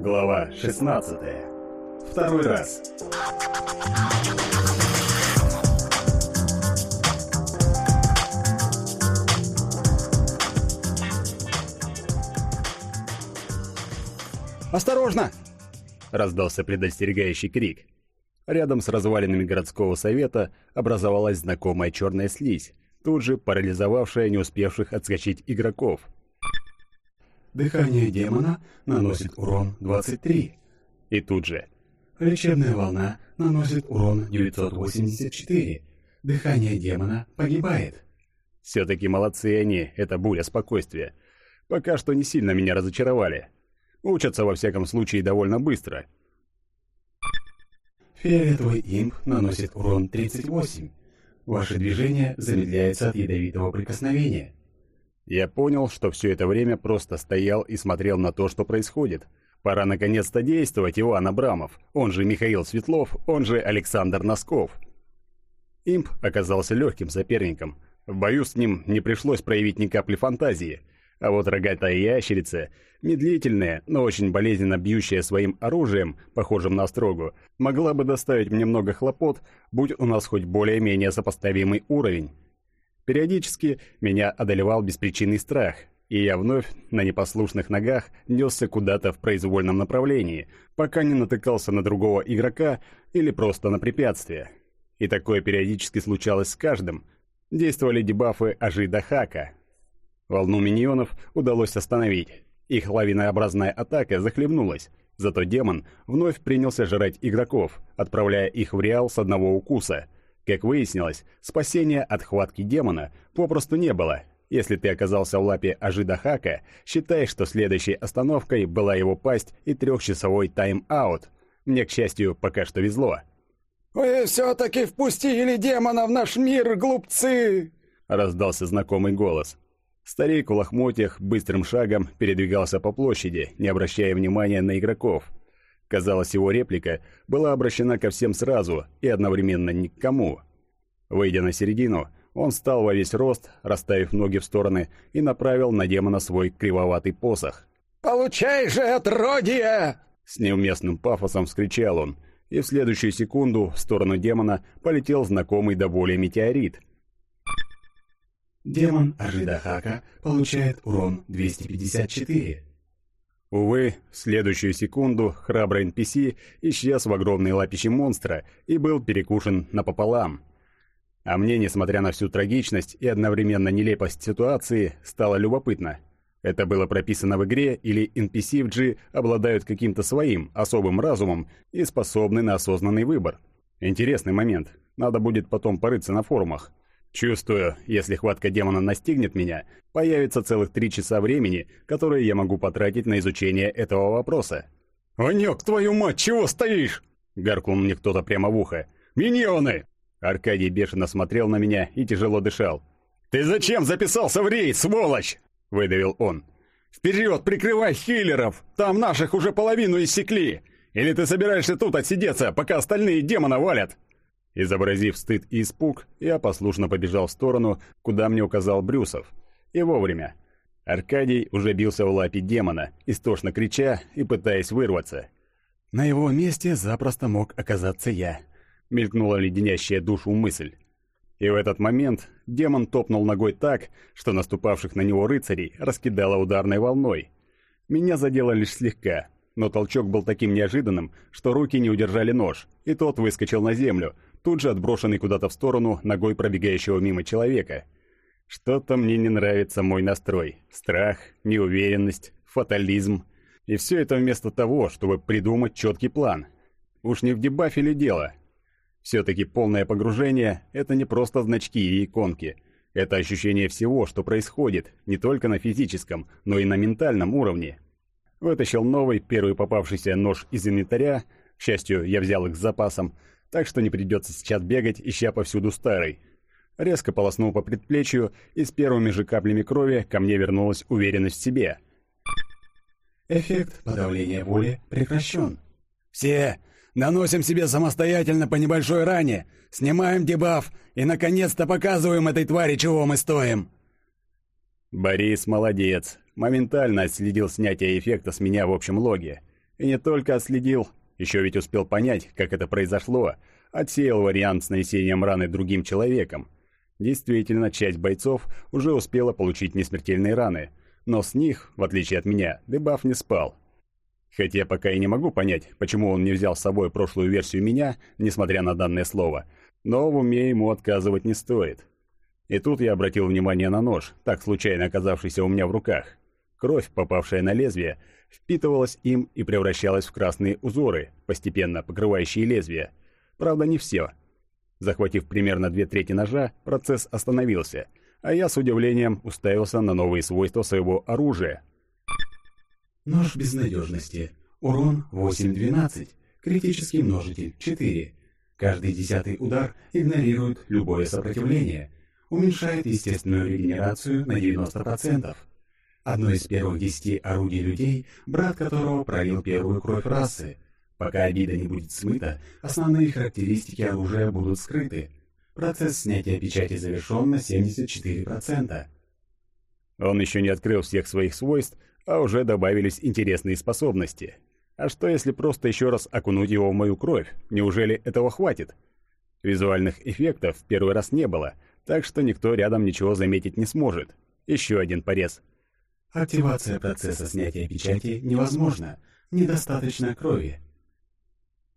Глава 16. Второй раз. «Осторожно!» — раздался предостерегающий крик. Рядом с развалинами городского совета образовалась знакомая черная слизь, тут же парализовавшая не успевших отскочить игроков. Дыхание демона наносит урон 23. И тут же. Лечебная волна наносит урон 984. Дыхание демона погибает. Все-таки молодцы они, это буря спокойствия. Пока что не сильно меня разочаровали. Учатся, во всяком случае, довольно быстро. Фиолетовый имп наносит урон 38. Ваше движение замедляется от ядовитого прикосновения. Я понял, что все это время просто стоял и смотрел на то, что происходит. Пора наконец-то действовать, Иван Абрамов, он же Михаил Светлов, он же Александр Носков. Имп оказался легким соперником. В бою с ним не пришлось проявить ни капли фантазии. А вот рогатая ящерица, медлительная, но очень болезненно бьющая своим оружием, похожим на строгу, могла бы доставить мне много хлопот, будь у нас хоть более-менее сопоставимый уровень. Периодически меня одолевал беспричинный страх, и я вновь на непослушных ногах несся куда-то в произвольном направлении, пока не натыкался на другого игрока или просто на препятствие. И такое периодически случалось с каждым. Действовали дебафы Ажида Хака. Волну миньонов удалось остановить. Их лавинообразная атака захлебнулась, зато демон вновь принялся жрать игроков, отправляя их в реал с одного укуса – как выяснилось, спасения от хватки демона попросту не было. Если ты оказался в лапе Ажида Хака, считай, что следующей остановкой была его пасть и трехчасовой тайм-аут. Мне, к счастью, пока что везло. «Вы все-таки впустили демона в наш мир, глупцы!» Раздался знакомый голос. Старик в лохмотьях быстрым шагом передвигался по площади, не обращая внимания на игроков. Казалось, его реплика была обращена ко всем сразу и одновременно ни к кому. Выйдя на середину, он встал во весь рост, расставив ноги в стороны, и направил на демона свой кривоватый посох. «Получай же, отродье!» С неуместным пафосом вскричал он, и в следующую секунду в сторону демона полетел знакомый до боли метеорит. Демон Ажидахака получает урон 254. Увы, в следующую секунду храбрый NPC исчез в огромной лапище монстра и был перекушен напополам. А мне, несмотря на всю трагичность и одновременно нелепость ситуации, стало любопытно. Это было прописано в игре или NPC в G обладают каким-то своим особым разумом и способны на осознанный выбор. Интересный момент. Надо будет потом порыться на форумах. Чувствую, если хватка демона настигнет меня, появится целых три часа времени, которые я могу потратить на изучение этого вопроса. «Ванек, твою мать, чего стоишь?» — гаркнул мне кто-то прямо в ухо. «Миньоны!» Аркадий бешено смотрел на меня и тяжело дышал. «Ты зачем записался в рейд, сволочь?» — выдавил он. «Вперед, прикрывай хиллеров! Там наших уже половину иссекли! Или ты собираешься тут отсидеться, пока остальные демона валят?» Изобразив стыд и испуг, я послушно побежал в сторону, куда мне указал Брюсов. И вовремя. Аркадий уже бился в лапе демона, истошно крича и пытаясь вырваться. «На его месте запросто мог оказаться я», — мелькнула леденящая душу мысль. И в этот момент демон топнул ногой так, что наступавших на него рыцарей раскидало ударной волной. Меня задело лишь слегка, но толчок был таким неожиданным, что руки не удержали нож, и тот выскочил на землю — тут же отброшенный куда-то в сторону ногой пробегающего мимо человека. Что-то мне не нравится мой настрой. Страх, неуверенность, фатализм. И все это вместо того, чтобы придумать четкий план. Уж не в дебафе ли дело? Все-таки полное погружение — это не просто значки и иконки. Это ощущение всего, что происходит, не только на физическом, но и на ментальном уровне. Вытащил новый, первый попавшийся нож из инвентаря, к счастью, я взял их с запасом, так что не придется сейчас бегать, ища повсюду старый. Резко полоснул по предплечью, и с первыми же каплями крови ко мне вернулась уверенность в себе. Эффект подавления воли прекращен. «Все! Наносим себе самостоятельно по небольшой ране, снимаем дебаф и, наконец-то, показываем этой твари, чего мы стоим!» Борис молодец. Моментально отследил снятие эффекта с меня в общем логе. И не только отследил, еще ведь успел понять, как это произошло, отсеял вариант с нанесением раны другим человеком. Действительно, часть бойцов уже успела получить несмертельные раны, но с них, в отличие от меня, дебаф не спал. Хотя пока и не могу понять, почему он не взял с собой прошлую версию меня, несмотря на данное слово, но в уме ему отказывать не стоит. И тут я обратил внимание на нож, так случайно оказавшийся у меня в руках. Кровь, попавшая на лезвие, впитывалась им и превращалась в красные узоры, постепенно покрывающие лезвие. Правда, не все. Захватив примерно две трети ножа, процесс остановился, а я с удивлением уставился на новые свойства своего оружия. Нож безнадежности. Урон 8-12. Критический множитель 4. Каждый десятый удар игнорирует любое сопротивление. Уменьшает естественную регенерацию на 90%. Одно из первых десяти орудий людей, брат которого пролил первую кровь расы. Пока обида не будет смыта, основные характеристики оружия будут скрыты. Процесс снятия печати завершен на 74%. Он еще не открыл всех своих свойств, а уже добавились интересные способности. А что если просто еще раз окунуть его в мою кровь? Неужели этого хватит? Визуальных эффектов в первый раз не было, так что никто рядом ничего заметить не сможет. Еще один порез – Активация процесса снятия печати невозможна. Недостаточно крови.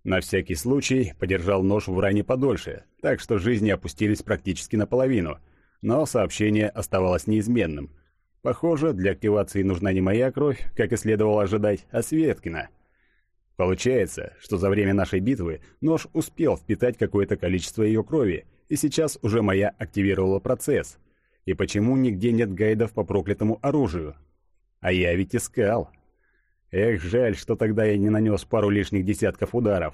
На всякий случай подержал нож в ране подольше, так что жизни опустились практически наполовину, но сообщение оставалось неизменным. Похоже, для активации нужна не моя кровь, как и следовало ожидать, а Светкина. Получается, что за время нашей битвы нож успел впитать какое-то количество ее крови, и сейчас уже моя активировала процесс — и почему нигде нет гайдов по проклятому оружию? А я ведь искал. Эх, жаль, что тогда я не нанес пару лишних десятков ударов.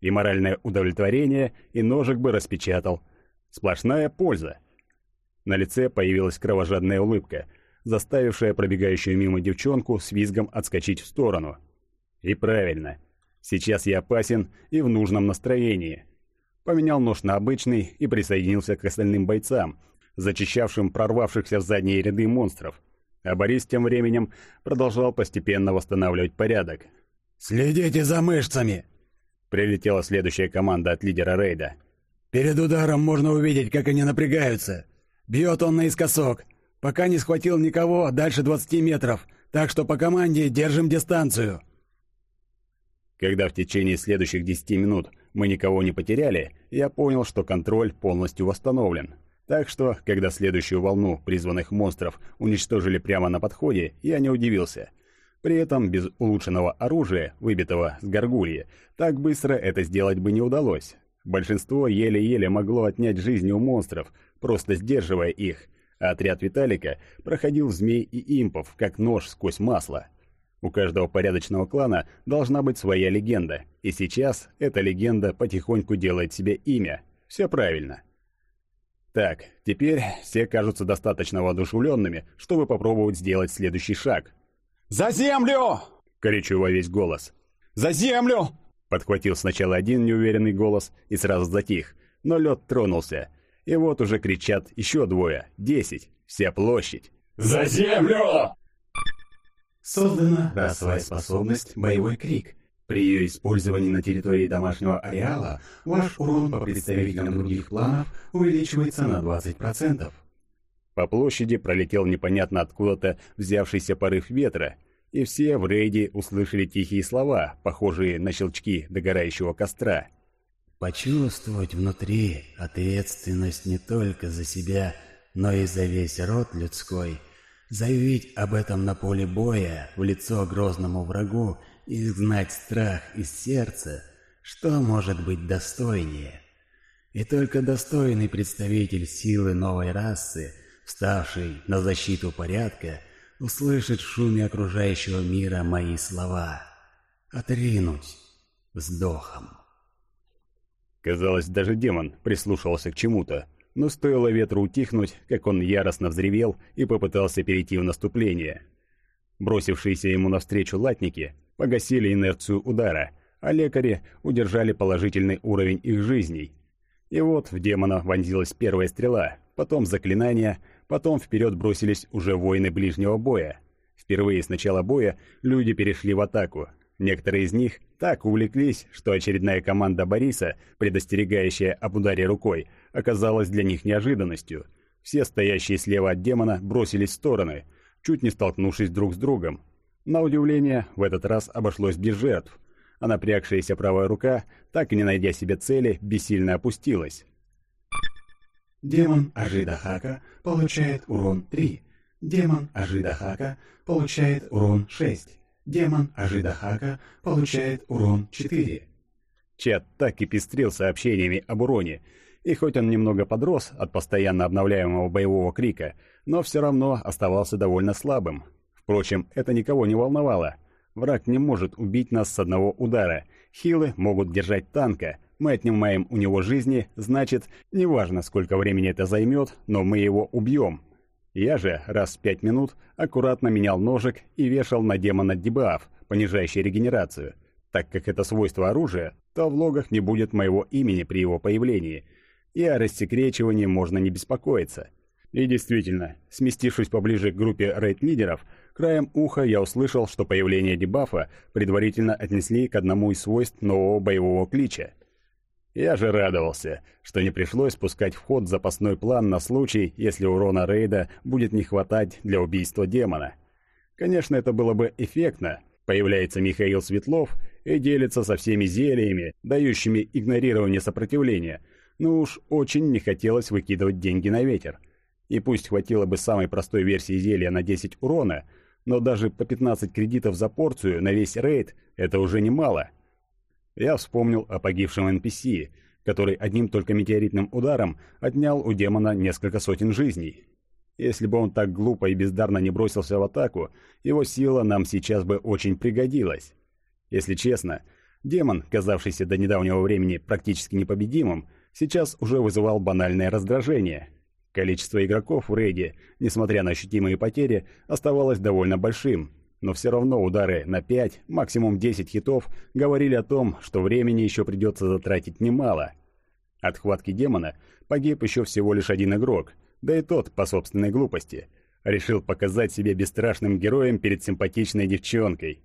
И моральное удовлетворение, и ножик бы распечатал. Сплошная польза. На лице появилась кровожадная улыбка, заставившая пробегающую мимо девчонку с визгом отскочить в сторону. И правильно. Сейчас я опасен и в нужном настроении. Поменял нож на обычный и присоединился к остальным бойцам, зачищавшим прорвавшихся в задние ряды монстров. А Борис тем временем продолжал постепенно восстанавливать порядок. «Следите за мышцами!» Прилетела следующая команда от лидера рейда. «Перед ударом можно увидеть, как они напрягаются. Бьет он наискосок. Пока не схватил никого дальше 20 метров, так что по команде держим дистанцию». Когда в течение следующих 10 минут мы никого не потеряли, я понял, что контроль полностью восстановлен. Так что, когда следующую волну призванных монстров уничтожили прямо на подходе, я не удивился. При этом без улучшенного оружия, выбитого с горгульи, так быстро это сделать бы не удалось. Большинство еле-еле могло отнять жизни у монстров, просто сдерживая их, а отряд Виталика проходил змей и импов, как нож сквозь масло. У каждого порядочного клана должна быть своя легенда, и сейчас эта легенда потихоньку делает себе имя. Все правильно. Так, теперь все кажутся достаточно воодушевленными, чтобы попробовать сделать следующий шаг. «За землю!» — кричу во весь голос. «За землю!» — подхватил сначала один неуверенный голос и сразу затих, но лед тронулся. И вот уже кричат еще двое, десять, вся площадь. «За землю!» Создана расовая способность «Боевой крик», при ее использовании на территории домашнего ареала ваш урон по представителям других планов увеличивается на 20%. По площади пролетел непонятно откуда-то взявшийся порыв ветра, и все в рейде услышали тихие слова, похожие на щелчки догорающего костра. «Почувствовать внутри ответственность не только за себя, но и за весь род людской, заявить об этом на поле боя в лицо грозному врагу изгнать страх из сердца, что может быть достойнее? И только достойный представитель силы новой расы, вставший на защиту порядка, услышит в шуме окружающего мира мои слова. Отринуть вздохом. Казалось, даже демон прислушивался к чему-то, но стоило ветру утихнуть, как он яростно взревел и попытался перейти в наступление. Бросившиеся ему навстречу латники погасили инерцию удара, а лекари удержали положительный уровень их жизней. И вот в демона вонзилась первая стрела, потом заклинание, потом вперед бросились уже воины ближнего боя. Впервые с начала боя люди перешли в атаку. Некоторые из них так увлеклись, что очередная команда Бориса, предостерегающая об ударе рукой, оказалась для них неожиданностью. Все стоящие слева от демона бросились в стороны, чуть не столкнувшись друг с другом. На удивление, в этот раз обошлось без жертв, а напрягшаяся правая рука, так и не найдя себе цели, бессильно опустилась. Демон Ажида Хака получает урон 3. Демон Ажида Хака получает урон 6. Демон Ажида Хака получает урон 4. Чат так и пестрил сообщениями об уроне, и хоть он немного подрос от постоянно обновляемого боевого крика, но все равно оставался довольно слабым. Впрочем, это никого не волновало. Враг не может убить нас с одного удара. Хилы могут держать танка, мы отнимаем у него жизни, значит, неважно, сколько времени это займет, но мы его убьем. Я же раз в пять минут аккуратно менял ножик и вешал на демона дебаф, понижающий регенерацию. Так как это свойство оружия, то в логах не будет моего имени при его появлении, и о рассекречивании можно не беспокоиться. И действительно, сместившись поближе к группе рейд-лидеров, краем уха я услышал, что появление дебафа предварительно отнесли к одному из свойств нового боевого клича — я же радовался, что не пришлось спускать в ход запасной план на случай, если урона рейда будет не хватать для убийства демона. Конечно, это было бы эффектно. Появляется Михаил Светлов и делится со всеми зельями, дающими игнорирование сопротивления, но уж очень не хотелось выкидывать деньги на ветер. И пусть хватило бы самой простой версии зелья на 10 урона, но даже по 15 кредитов за порцию на весь рейд – это уже немало – я вспомнил о погибшем NPC, который одним только метеоритным ударом отнял у демона несколько сотен жизней. Если бы он так глупо и бездарно не бросился в атаку, его сила нам сейчас бы очень пригодилась. Если честно, демон, казавшийся до недавнего времени практически непобедимым, сейчас уже вызывал банальное раздражение. Количество игроков в рейде, несмотря на ощутимые потери, оставалось довольно большим, но все равно удары на 5, максимум 10 хитов говорили о том, что времени еще придется затратить немало. От хватки демона погиб еще всего лишь один игрок, да и тот по собственной глупости. Решил показать себя бесстрашным героем перед симпатичной девчонкой.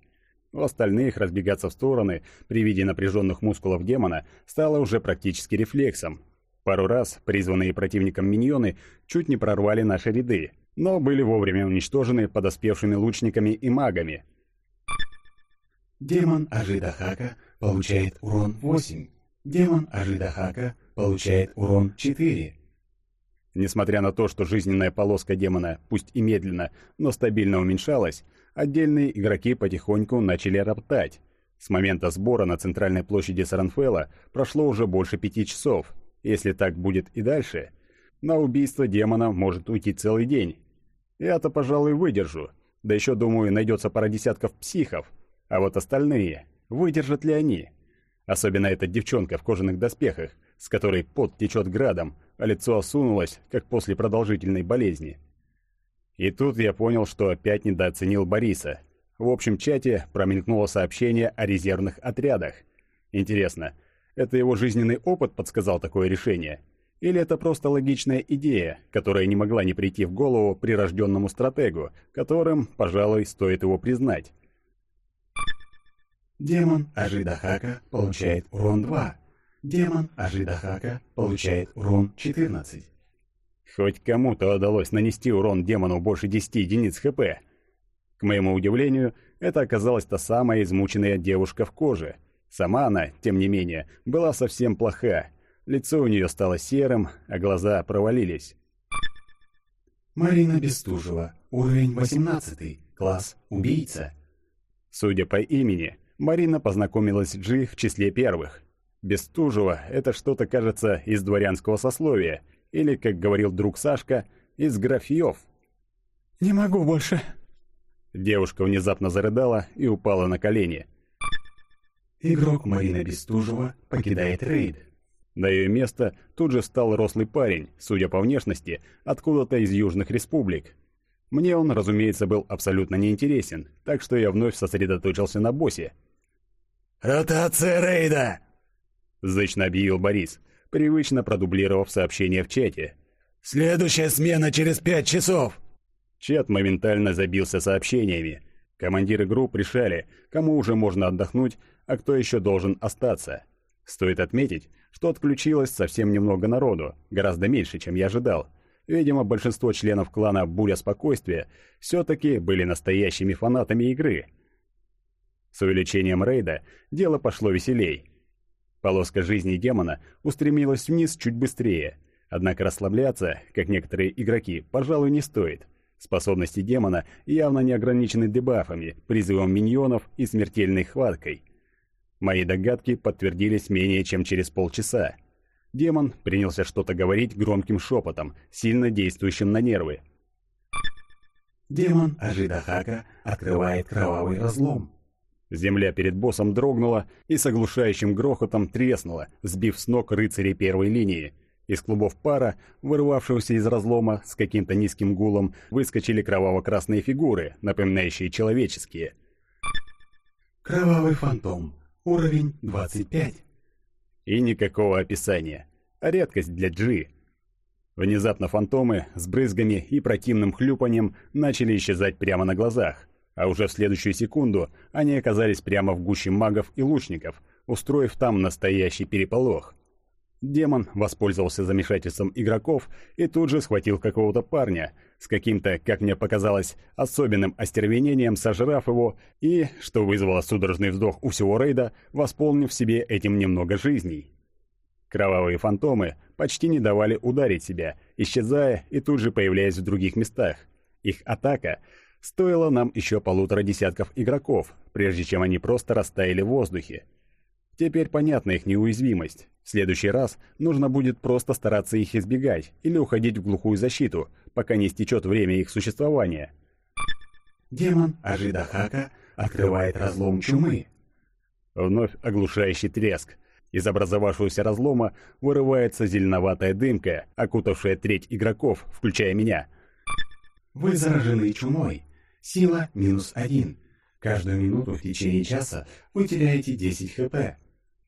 У остальных разбегаться в стороны при виде напряженных мускулов демона стало уже практически рефлексом. Пару раз призванные противником миньоны чуть не прорвали наши ряды, но были вовремя уничтожены подоспевшими лучниками и магами. Демон Ажидахака получает урон 8. Демон Ажидахака получает урон 4. Несмотря на то, что жизненная полоска демона, пусть и медленно, но стабильно уменьшалась, отдельные игроки потихоньку начали роптать. С момента сбора на центральной площади Саранфелла прошло уже больше пяти часов. Если так будет и дальше, на убийство демона может уйти целый день, я-то, пожалуй, выдержу. Да еще, думаю, найдется пара десятков психов. А вот остальные, выдержат ли они? Особенно эта девчонка в кожаных доспехах, с которой пот течет градом, а лицо осунулось, как после продолжительной болезни. И тут я понял, что опять недооценил Бориса. В общем чате промелькнуло сообщение о резервных отрядах. Интересно, это его жизненный опыт подсказал такое решение? Или это просто логичная идея, которая не могла не прийти в голову прирожденному стратегу, которым, пожалуй, стоит его признать. Демон Ажидахака получает урон 2. Демон Ажидахака получает урон 14. Хоть кому-то удалось нанести урон демону больше 10 единиц ХП. К моему удивлению, это оказалась та самая измученная девушка в коже. Сама она, тем не менее, была совсем плоха, Лицо у нее стало серым, а глаза провалились. Марина Бестужева, уровень 18, класс «Убийца». Судя по имени, Марина познакомилась с Джи в числе первых. Бестужева — это что-то, кажется, из дворянского сословия, или, как говорил друг Сашка, из графьев. «Не могу больше». Девушка внезапно зарыдала и упала на колени. Игрок Марина Бестужева покидает рейд. На ее место тут же встал рослый парень, судя по внешности, откуда-то из южных республик. Мне он, разумеется, был абсолютно неинтересен, так что я вновь сосредоточился на боссе. «Ротация рейда!» — зычно объявил Борис, привычно продублировав сообщение в чате. «Следующая смена через пять часов!» Чат моментально забился сообщениями. Командиры групп решали, кому уже можно отдохнуть, а кто еще должен остаться. Стоит отметить, что отключилось совсем немного народу, гораздо меньше, чем я ожидал. Видимо, большинство членов клана «Буря спокойствия» все-таки были настоящими фанатами игры. С увеличением рейда дело пошло веселей. Полоска жизни демона устремилась вниз чуть быстрее, однако расслабляться, как некоторые игроки, пожалуй, не стоит. Способности демона явно не ограничены дебафами, призывом миньонов и смертельной хваткой. Мои догадки подтвердились менее чем через полчаса. Демон принялся что-то говорить громким шепотом, сильно действующим на нервы. Демон Ажидахака открывает кровавый разлом. Земля перед боссом дрогнула и с оглушающим грохотом треснула, сбив с ног рыцарей первой линии. Из клубов пара, вырвавшегося из разлома с каким-то низким гулом, выскочили кроваво-красные фигуры, напоминающие человеческие. Кровавый фантом. Уровень 25. И никакого описания. Редкость для Джи. Внезапно фантомы с брызгами и противным хлюпанием начали исчезать прямо на глазах, а уже в следующую секунду они оказались прямо в гуще магов и лучников, устроив там настоящий переполох. Демон воспользовался замешательством игроков и тут же схватил какого-то парня, с каким-то, как мне показалось, особенным остервенением сожрав его и, что вызвало судорожный вздох у всего рейда, восполнив себе этим немного жизней. Кровавые фантомы почти не давали ударить себя, исчезая и тут же появляясь в других местах. Их атака стоила нам еще полутора десятков игроков, прежде чем они просто растаяли в воздухе. Теперь понятна их неуязвимость. В следующий раз нужно будет просто стараться их избегать или уходить в глухую защиту, пока не истечет время их существования. Демон Ажидахака открывает разлом чумы. Вновь оглушающий треск. Из образовавшегося разлома вырывается зеленоватая дымка, окутавшая треть игроков, включая меня. Вы заражены чумой. Сила минус один. Каждую минуту в течение часа вы теряете 10 хп.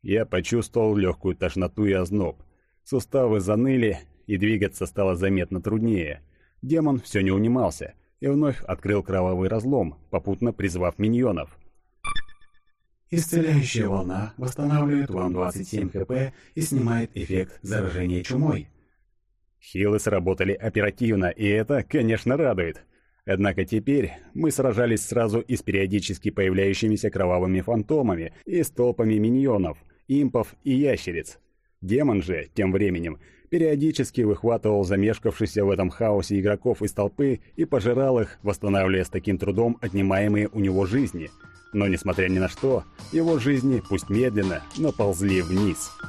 Я почувствовал легкую тошноту и озноб. Суставы заныли, и двигаться стало заметно труднее. Демон все не унимался и вновь открыл кровавый разлом, попутно призвав миньонов. Исцеляющая волна восстанавливает вам 27 хп и снимает эффект заражения чумой. Хилы сработали оперативно, и это, конечно, радует. Однако теперь мы сражались сразу и с периодически появляющимися кровавыми фантомами и с толпами миньонов, импов и ящериц. Демон же, тем временем, периодически выхватывал замешкавшихся в этом хаосе игроков из толпы и пожирал их, восстанавливая с таким трудом отнимаемые у него жизни. Но, несмотря ни на что, его жизни, пусть медленно, но ползли вниз –